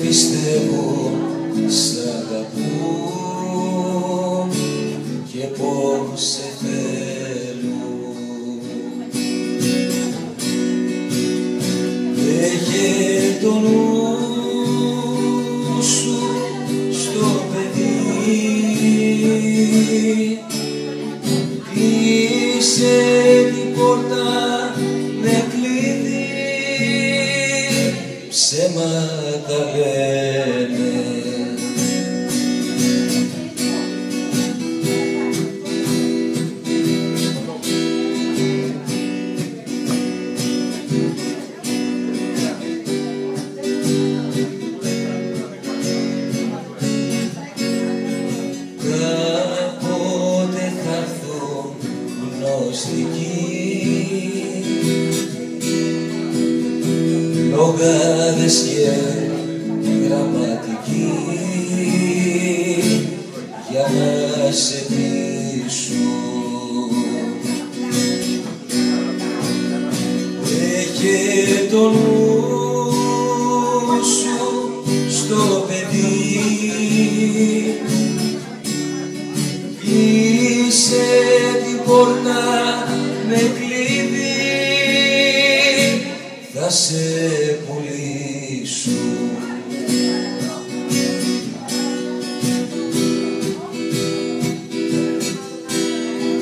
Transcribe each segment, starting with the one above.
πιστεύω σ' αγαπώ και πως σε θέλω Έχε το νου σου στο παιδί. Κλείσε την πόρτα ψέματα λένε. Κάποτε θα έρθω γνωστική Ογκάδες και γραμματική. Για να σε πείσω. Έχε το νου σου στο παιδί. Κλείσε την πόρτα με κλειδί. Θα σε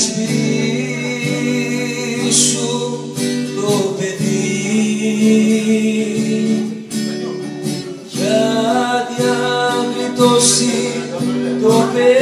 έχεις πίσω το παιδί. Κι αδιάκριτος το παιδί.